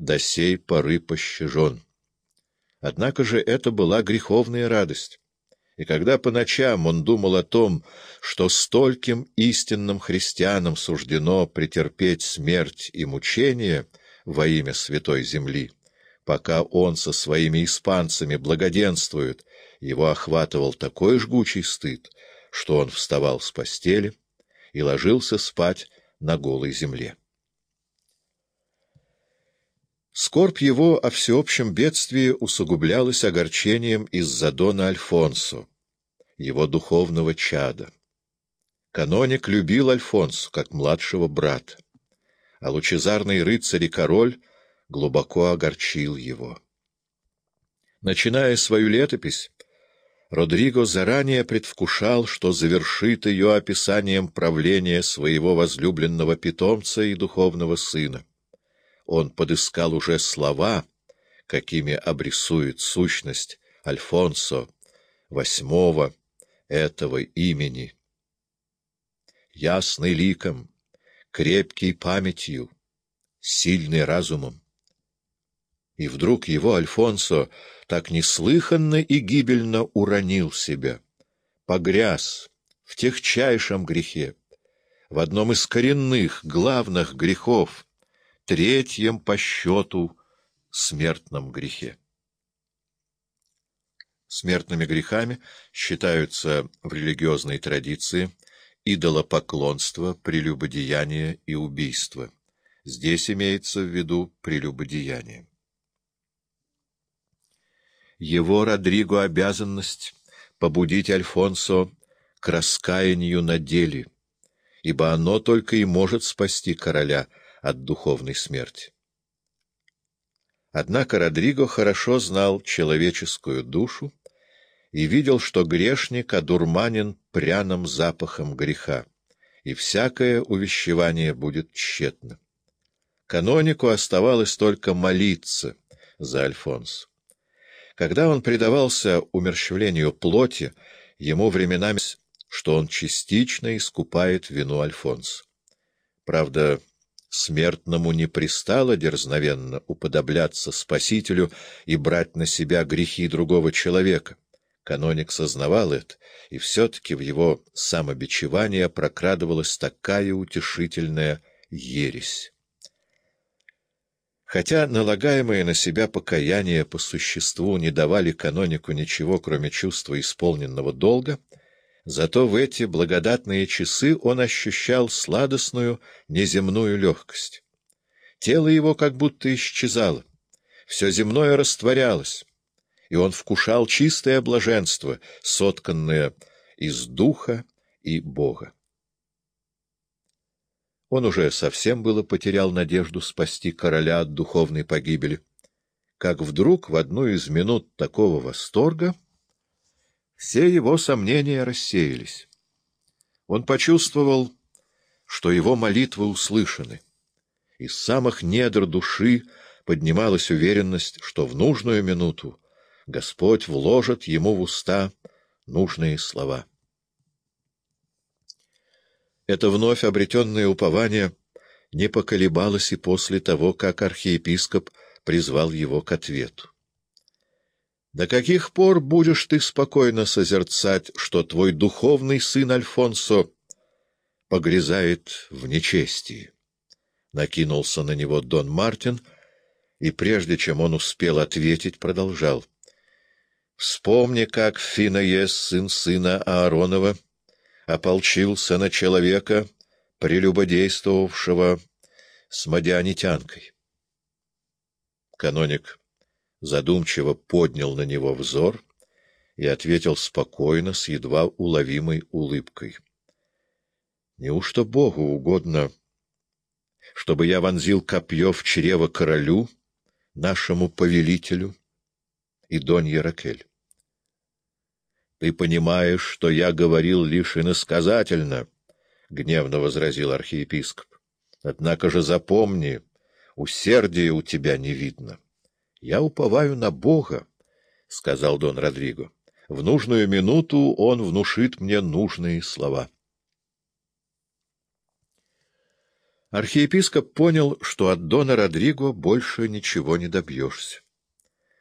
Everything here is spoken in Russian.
до сей поры пощажен. Однако же это была греховная радость. И когда по ночам он думал о том, что стольким истинным христианам суждено претерпеть смерть и мучение во имя Святой Земли, пока он со своими испанцами благоденствует, его охватывал такой жгучий стыд, что он вставал с постели и ложился спать на голой земле. Скорбь его о всеобщем бедствии усугублялась огорчением из-за Дона Альфонсо, его духовного чада. Каноник любил Альфонсо как младшего брата, а лучезарный рыцарь и король глубоко огорчил его. Начиная свою летопись, Родриго заранее предвкушал, что завершит ее описанием правления своего возлюбленного питомца и духовного сына. Он подыскал уже слова, какими обрисует сущность Альфонсо восьмого этого имени. Ясный ликом, крепкий памятью, сильный разумом. И вдруг его Альфонсо так неслыханно и гибельно уронил себя, погряз в техчайшем грехе, в одном из коренных, главных грехов, третьем по счету смертном грехе. Смертными грехами считаются в религиозной традиции идолопоклонство, прелюбодеяние и убийство. Здесь имеется в виду прелюбодеяние. Его Родриго обязанность побудить Альфонсо к раскаянию на деле, ибо оно только и может спасти короля от духовной смерти. Однако Родриго хорошо знал человеческую душу и видел, что грешник одурманен пряным запахом греха, и всякое увещевание будет тщетно. Канонику оставалось только молиться за Альфонсо. Когда он предавался умерщвлению плоти, ему временами что он частично искупает вину Альфонс. Правда, смертному не пристало дерзновенно уподобляться Спасителю и брать на себя грехи другого человека. Каноник сознавал это, и все-таки в его самобичевание прокрадывалась такая утешительная ересь. Хотя налагаемые на себя покаяния по существу не давали канонику ничего, кроме чувства исполненного долга, зато в эти благодатные часы он ощущал сладостную неземную легкость. Тело его как будто исчезало, все земное растворялось, и он вкушал чистое блаженство, сотканное из духа и Бога. Он уже совсем было потерял надежду спасти короля от духовной погибели, как вдруг в одну из минут такого восторга все его сомнения рассеялись. Он почувствовал, что его молитвы услышаны. Из самых недр души поднималась уверенность, что в нужную минуту Господь вложит ему в уста нужные слова. Это вновь обретенное упование не поколебалось и после того, как архиепископ призвал его к ответу. «До каких пор будешь ты спокойно созерцать, что твой духовный сын Альфонсо погрязает в нечестии?» Накинулся на него Дон Мартин, и прежде чем он успел ответить, продолжал. «Вспомни, как Финаес, сын сына Ааронова, — ополчился на человека, прелюбодействовавшего с мадианитянкой. Каноник задумчиво поднял на него взор и ответил спокойно, с едва уловимой улыбкой. — Неужто Богу угодно, чтобы я вонзил копье в чрево королю, нашему повелителю и Донье Ракель? Ты понимаешь, что я говорил лишь иносказательно, — гневно возразил архиепископ. — Однако же запомни, усердия у тебя не видно. — Я уповаю на Бога, — сказал Дон Родриго. — В нужную минуту он внушит мне нужные слова. Архиепископ понял, что от Дона Родриго больше ничего не добьешься.